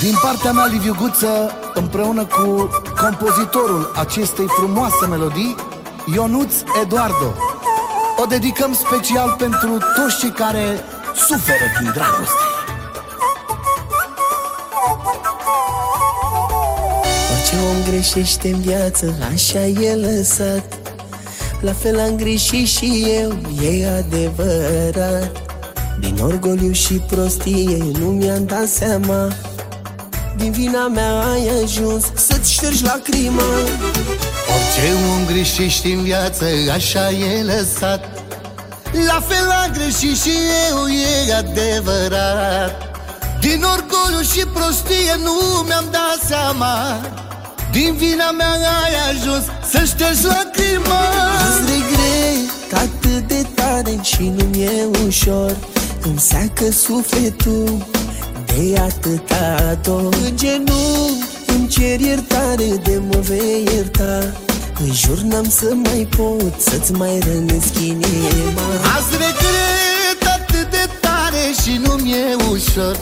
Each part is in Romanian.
Din partea mea, Liviu Guță, împreună cu compozitorul acestei frumoase melodii, Ionuț Eduardo. O dedicăm special pentru toți cei care suferă din dragoste. Orice om greșește în viață, așa e lăsat La fel am greșit și eu, e adevărat Din orgoliu și prostie nu mi-am dat seama Din vina mea ai ajuns să-ți ștergi lacrima Orice om greșește în viață, așa e lăsat. La fel am greșit și eu, e adevărat. Din orgoliu și prostie nu mi-am dat seama. Din vina mea ai ajuns să ștergi lacrima Azi regret atât de tare și nu-mi e ușor. Îmi seacă sufletul de atâta dor. În genunchi îmi cer iertare de mă vei ierta. În jur n-am să mai pot să-ți mai rănesc inima. Azi regret atât de tare și nu-mi e ușor.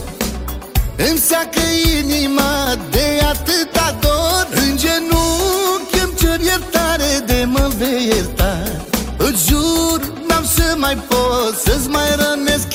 Îmi seacă inima de atâta dor. În genunchi îmi cer iertare de mă vei ierta. Îți jur, n-am să mai pot să-ți mai rănesc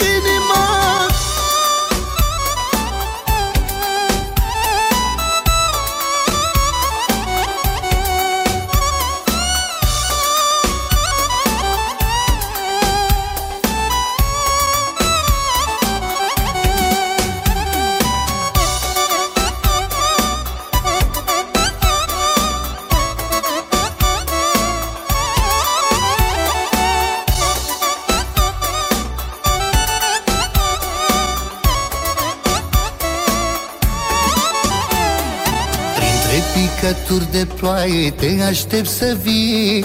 picături de ploaie te aștept să vii.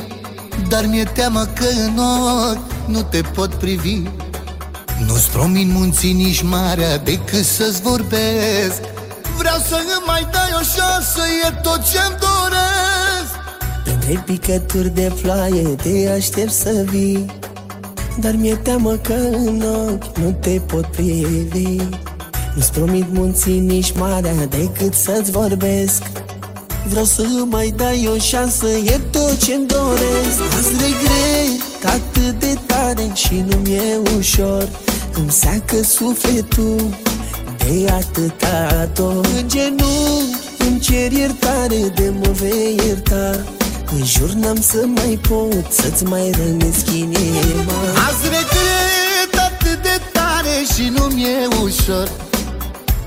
Dar mi-e teamă că în ochi nu te pot privi. Nu-ți promit munții nici marea decât să-ți vorbesc. Vreau să îmi mai dai o șansă, e tot ce-mi doresc. Printre picături de ploaie te aștept să vii. Dar mi-e teamă că în ochi nu te pot privi. Nu-ți promit munții nici marea decât să-ți vorbesc Vreau să mai dai o șansă, e tot ce-mi doresc. Azi regret atât de tare și nu-mi e ușor. Îmi seacă sufletul de atâta dor. În genunchi îmi cer iertare de mă vei ierta. În jur n-am să mai pot să-ți mai rănesc inima. Azi regret atât de tare și nu-mi e ușor.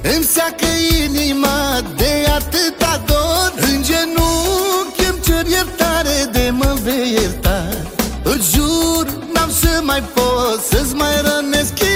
Îmi seacă inima să mai pot să-ți mai rănesc inima